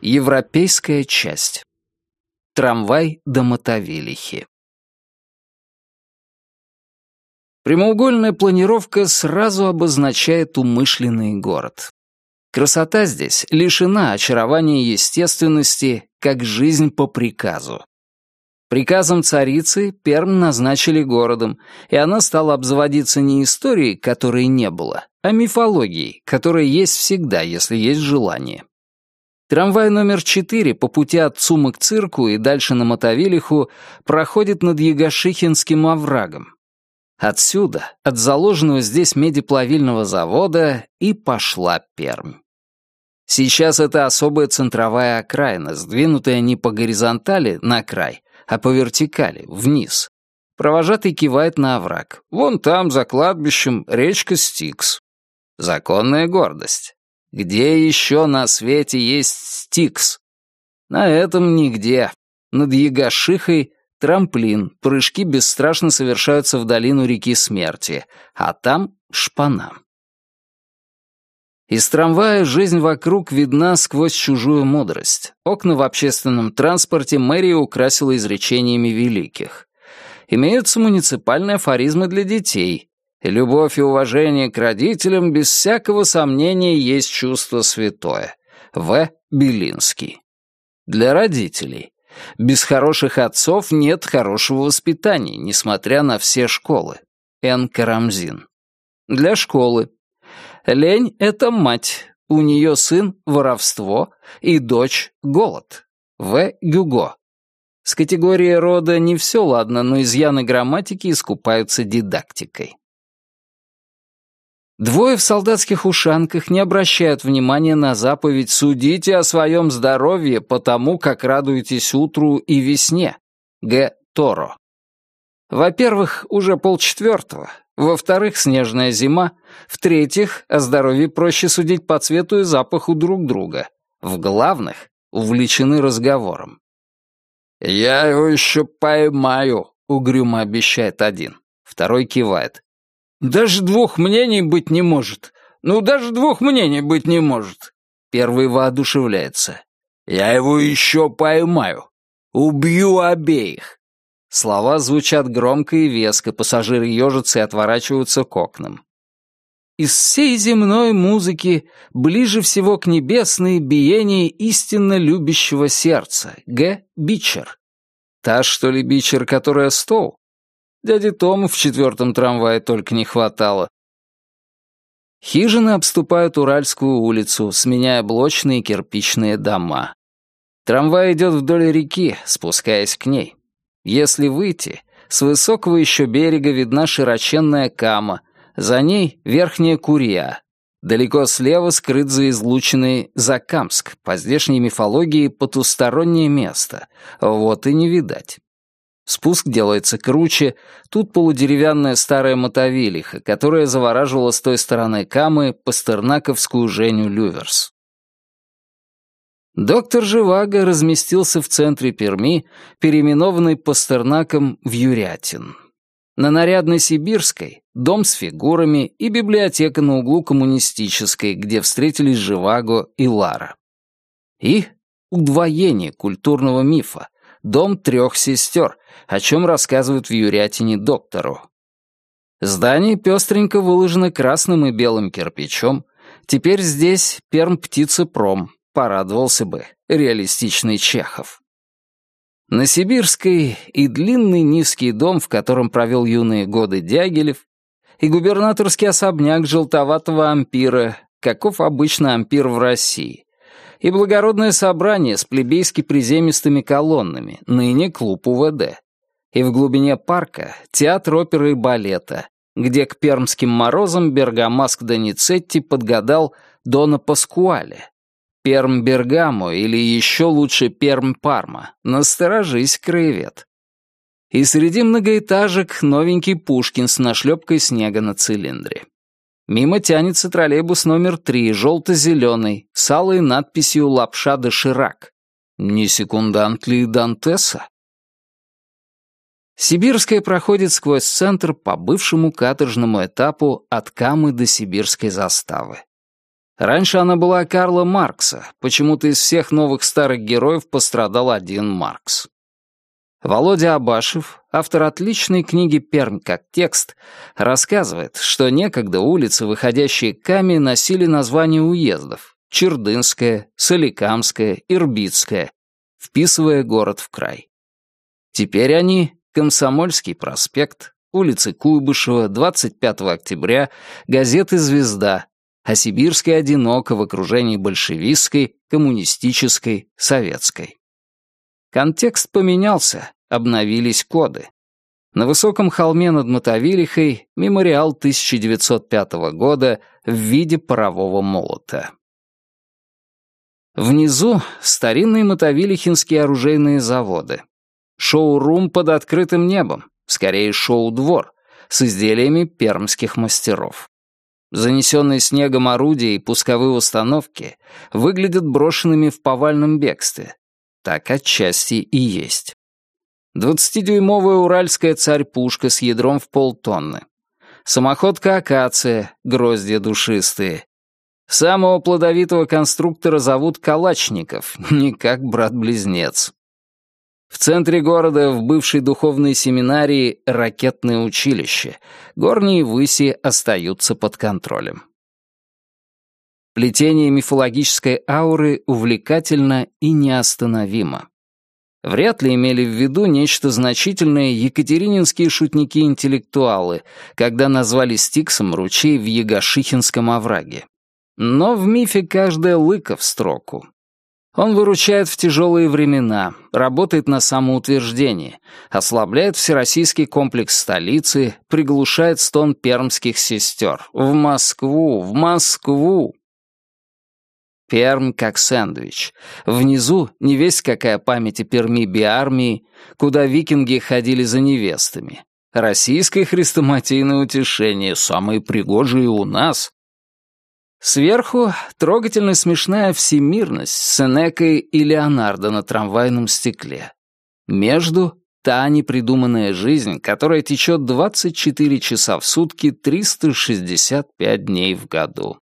Европейская часть. Трамвай до Мотовилихи. Прямоугольная планировка сразу обозначает умышленный город. Красота здесь лишена очарования естественности, как жизнь по приказу. Приказом царицы Перм назначили городом, и она стала обзаводиться не историей, которой не было, а мифологией, которая есть всегда, если есть желание. Трамвай номер 4 по пути от Цума к цирку и дальше на Мотовилиху проходит над Ягошихинским оврагом. Отсюда, от заложенного здесь медиплавильного завода, и пошла Пермь. Сейчас это особая центровая окраина, сдвинутая не по горизонтали на край, а по вертикали, вниз. Провожатый кивает на овраг. Вон там, за кладбищем, речка Стикс. Законная гордость. Где еще на свете есть Стикс? На этом нигде. Над Ягошихой трамплин, прыжки бесстрашно совершаются в долину реки Смерти, а там шпана. Из трамвая жизнь вокруг видна сквозь чужую мудрость. Окна в общественном транспорте мэрия украсила изречениями великих. Имеются муниципальные афоризмы для детей, Любовь и уважение к родителям без всякого сомнения есть чувство святое. В. Белинский. Для родителей. Без хороших отцов нет хорошего воспитания, несмотря на все школы. Н. Карамзин. Для школы. Лень — это мать. У нее сын — воровство и дочь — голод. В. Гюго. С категорией рода не все ладно, но изъяны грамматики искупаются дидактикой. Двое в солдатских ушанках не обращают внимания на заповедь «Судите о своем здоровье, потому как радуетесь утру и весне». Г. Торо. Во-первых, уже полчетвертого. Во-вторых, снежная зима. В-третьих, о здоровье проще судить по цвету и запаху друг друга. В-главных, увлечены разговором. «Я его еще поймаю», — угрюмо обещает один. Второй кивает. Даже двух мнений быть не может. Ну, даже двух мнений быть не может. Первый воодушевляется. Я его еще поймаю. Убью обеих. Слова звучат громко и веско, пассажиры ежатся и отворачиваются к окнам. Из всей земной музыки ближе всего к небесной биение истинно любящего сердца, Г. Бичер. Та, что ли, Бичер, которая Стоу? Дяди Тому в четвертом трамвае только не хватало. Хижины обступают Уральскую улицу, сменяя блочные кирпичные дома. Трамвай идет вдоль реки, спускаясь к ней. Если выйти, с высокого еще берега видна широченная кама, за ней верхняя Курья. Далеко слева скрыт за излученный Закамск, по здешней мифологии потустороннее место. Вот и не видать. Спуск делается круче, тут полудеревянная старая мотовилиха, которая завораживала с той стороны Камы пастернаковскую Женю Люверс. Доктор Живаго разместился в центре Перми, переименованный Пастернаком в Юрятин. На Нарядной Сибирской — дом с фигурами и библиотека на углу Коммунистической, где встретились Живаго и Лара. И удвоение культурного мифа — дом трех сестер, о чем рассказывают в Юрятине доктору. Здание пестренько выложено красным и белым кирпичом. Теперь здесь перм-птицепром, порадовался бы, реалистичный Чехов. На Сибирской и длинный низкий дом, в котором провел юные годы Дягилев, и губернаторский особняк желтоватого ампира, каков обычно ампир в России, и благородное собрание с плебейски-приземистыми колоннами, ныне клуб УВД. И в глубине парка театр оперы и балета, где к пермским морозам Бергамаск Доницетти подгадал Дона Паскуале. Перм-Бергамо или еще лучше Перм-Парма. Насторожись, краевед. И среди многоэтажек новенький Пушкин с нашлепкой снега на цилиндре. Мимо тянется троллейбус номер три, желто-зеленый, с алой надписью «Лапша де Ширак». Не секундант ли Дантеса? Сибирская проходит сквозь центр по бывшему каторжному этапу от Камы до Сибирской заставы. Раньше она была Карла Маркса, почему-то из всех новых старых героев пострадал один Маркс. Володя Абашев, автор отличной книги «Пермь как текст», рассказывает, что некогда улицы, выходящие к Каме, носили названия уездов — Чердынская, Соликамская, Ирбитская, вписывая город в край. Теперь они — Комсомольский проспект, улицы Куйбышева, 25 октября, газеты «Звезда», а Сибирская одиноко в окружении большевистской, коммунистической, советской. Контекст поменялся, обновились коды. На высоком холме над Мотовилихой мемориал 1905 года в виде парового молота. Внизу старинные мотовилихинские оружейные заводы. Шоу-рум под открытым небом, скорее шоу-двор, с изделиями пермских мастеров. Занесенные снегом орудия и пусковые установки выглядят брошенными в повальном бегстве, так отчасти и есть. Двадцатидюймовая уральская царь-пушка с ядром в полтонны. Самоходка «Акация», гроздья душистые. Самого плодовитого конструктора зовут Калачников, не как брат-близнец. В центре города, в бывшей духовной семинарии, ракетное училище. Горние выси остаются под контролем. Плетение мифологической ауры увлекательно и неостановимо. Вряд ли имели в виду нечто значительное екатерининские шутники-интеллектуалы, когда назвали Стиксом ручей в Ягошихинском овраге. Но в мифе каждая лыка в строку. Он выручает в тяжелые времена, работает на самоутверждение, ослабляет всероссийский комплекс столицы, приглушает стон пермских сестер. В Москву, в Москву! Перм как сэндвич. Внизу не весь какая память о Перми биармии, куда викинги ходили за невестами. Российское хрестоматийное утешение, самые пригожие у нас. Сверху трогательно смешная всемирность с Сенекой и Леонардо на трамвайном стекле. Между — та непридуманная жизнь, которая течет 24 часа в сутки 365 дней в году.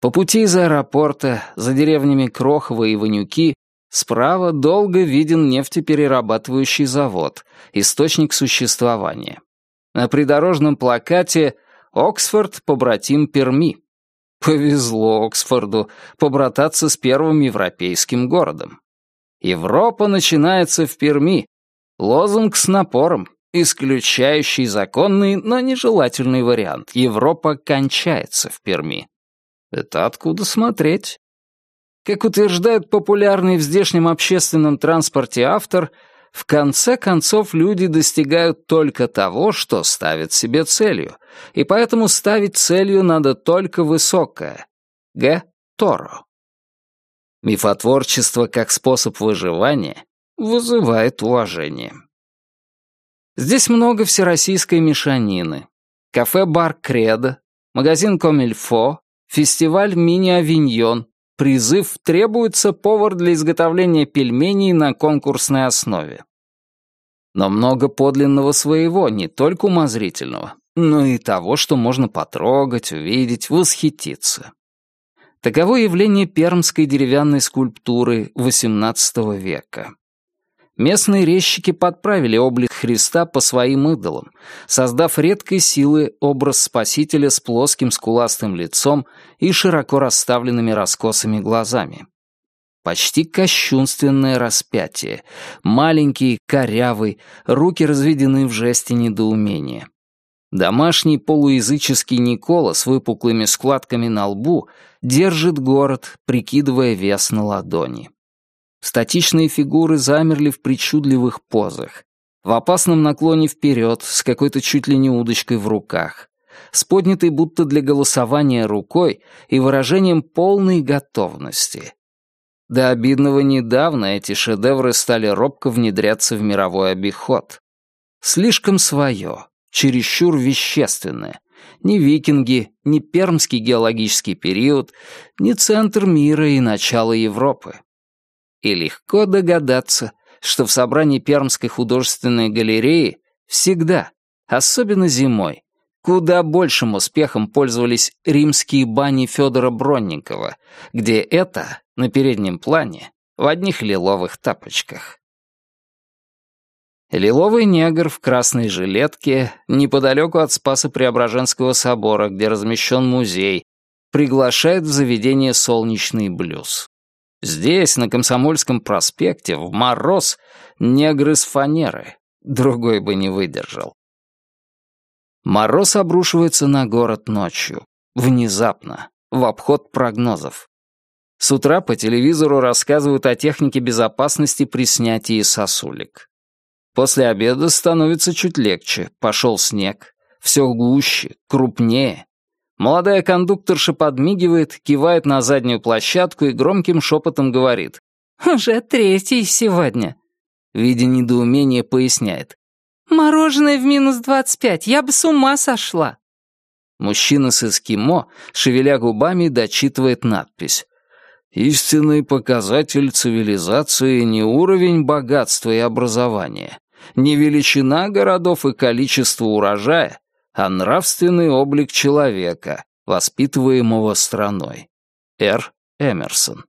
По пути из аэропорта, за деревнями Крохово и Ванюки, справа долго виден нефтеперерабатывающий завод, источник существования. На придорожном плакате «Оксфорд, побратим Перми». Повезло Оксфорду побрататься с первым европейским городом. Европа начинается в Перми. Лозунг с напором, исключающий законный, но нежелательный вариант. Европа кончается в Перми. Это откуда смотреть? Как утверждает популярный в здешнем общественном транспорте автор, в конце концов люди достигают только того, что ставят себе целью, и поэтому ставить целью надо только высокое. Г. Торо. Мифотворчество как способ выживания вызывает уважение. Здесь много всероссийской мешанины. Кафе-бар «Кредо», магазин «Комильфо», Фестиваль «Мини-Авиньон». Призыв «Требуется повар для изготовления пельменей на конкурсной основе». Но много подлинного своего, не только умозрительного, но и того, что можно потрогать, увидеть, восхититься. Таково явление пермской деревянной скульптуры XVIII века. Местные резчики подправили облик Христа по своим идолам, создав редкой силы образ Спасителя с плоским скуластым лицом и широко расставленными раскосыми глазами. Почти кощунственное распятие, маленький, корявый, руки разведены в жесте недоумения. Домашний полуязыческий Никола с выпуклыми складками на лбу держит город, прикидывая вес на ладони. Статичные фигуры замерли в причудливых позах. В опасном наклоне вперед, с какой-то чуть ли не удочкой в руках. С поднятой будто для голосования рукой и выражением полной готовности. До обидного недавно эти шедевры стали робко внедряться в мировой обиход. Слишком свое, чересчур вещественное. Ни викинги, ни пермский геологический период, ни центр мира и начало Европы. И легко догадаться, что в собрании Пермской художественной галереи всегда, особенно зимой, куда большим успехом пользовались римские бани Федора Бронникова, где это, на переднем плане, в одних лиловых тапочках. Лиловый негр в красной жилетке, неподалеку от Спаса-Преображенского собора, где размещен музей, приглашает в заведение «Солнечный блюз». Здесь, на Комсомольском проспекте, в мороз, негры с фанеры. Другой бы не выдержал. Мороз обрушивается на город ночью. Внезапно. В обход прогнозов. С утра по телевизору рассказывают о технике безопасности при снятии сосулек. После обеда становится чуть легче. Пошел снег. Все гуще, крупнее. Молодая кондукторша подмигивает, кивает на заднюю площадку и громким шепотом говорит. «Уже третий сегодня». Видя недоумение, поясняет. «Мороженое в минус двадцать пять, я бы с ума сошла». Мужчина с эскимо, шевеля губами, дочитывает надпись. «Истинный показатель цивилизации не уровень богатства и образования, не величина городов и количество урожая, а нравственный облик человека, воспитываемого страной. Р. Эмерсон.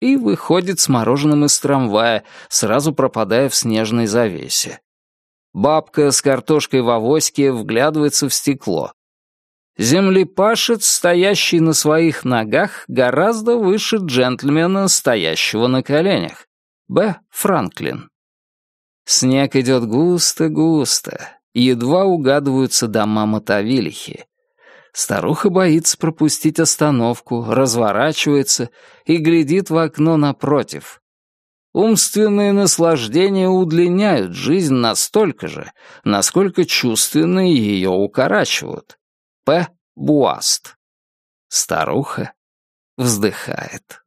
И выходит с мороженым из трамвая, сразу пропадая в снежной завесе. Бабка с картошкой в авоське вглядывается в стекло. Землепашец, стоящий на своих ногах, гораздо выше джентльмена, стоящего на коленях. Б. Франклин. Снег идет густо-густо, едва угадываются дома Мотовилихи. Старуха боится пропустить остановку, разворачивается и глядит в окно напротив. Умственные наслаждения удлиняют жизнь настолько же, насколько чувственные ее укорачивают. П. Буаст. Старуха вздыхает.